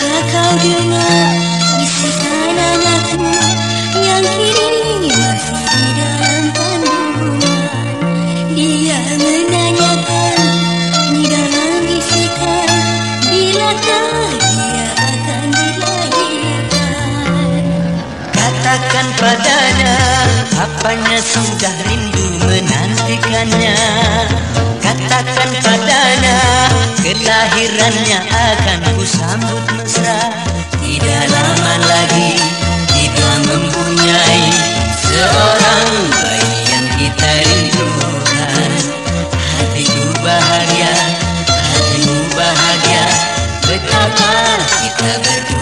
kau dengar bisikan anakku yang kini masih di dalam kandungan? Dia menanyakan di dalam bisikan. Bilakah dia akan dilahirkan Katakan padanya apanya sudah rindu menantikannya? Katakan padanya kelahirannya akan ku sambut Tidak lama lagi kita mempunyai seorang bayi yang kita rindukan. Hatiku bahagia, hatimu bahagia. Betapa kita berdua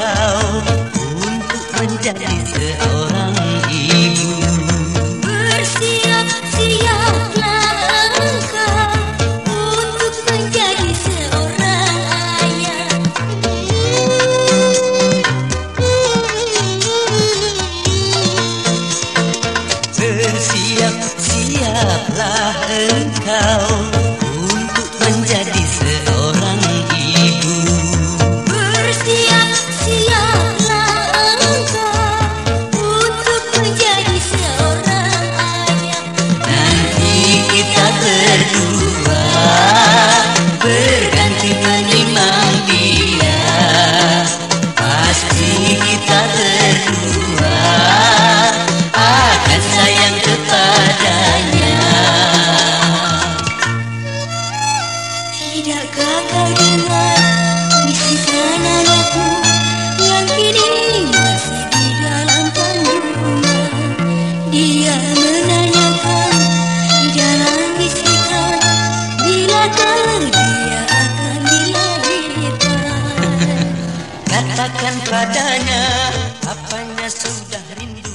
engkau Untuk menjadi seorang ibu. Bersiap-siaplah engkau untuk menjadi seorang ayah. Bersiap-siaplah engkau berdua Berganti menimang dia Pasti kita berdua Akan sayang kepadanya Tidakkah kau dengar bisikan anakku yang kini Katakan padanya Apanya sudah rindu